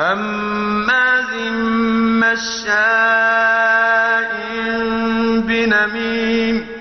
هَمَّازٍ مَّشَّاءٍ بِنَمِيمٍ